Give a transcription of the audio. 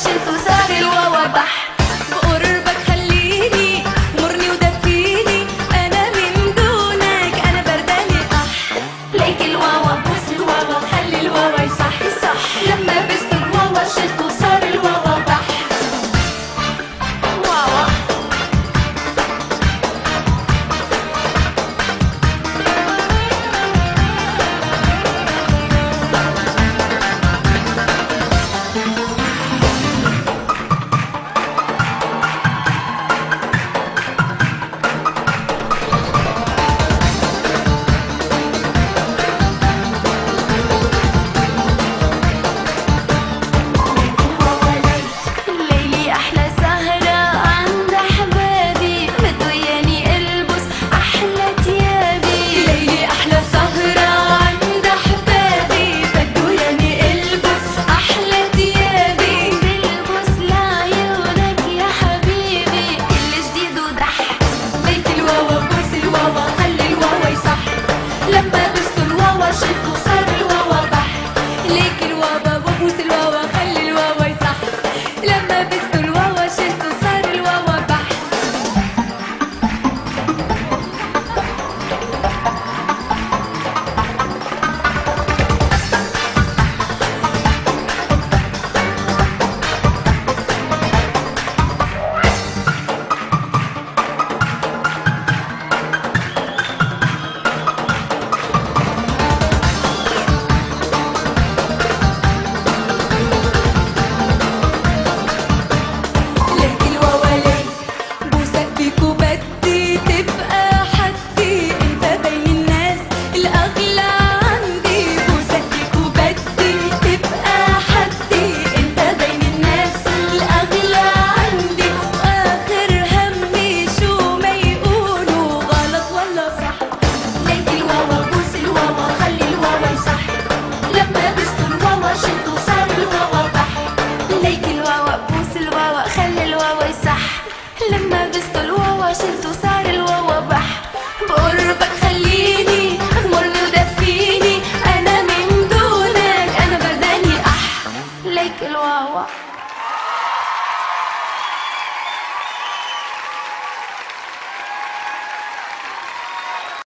幸福撒给我。عليك الواوا بوس الواوا خلي الواوا يصح. لما بست الواوا شلته صار الواوا بح. بقربك خليني غمرني ودفيني. أنا من دونك أنا برداني أح. ليك الواوا.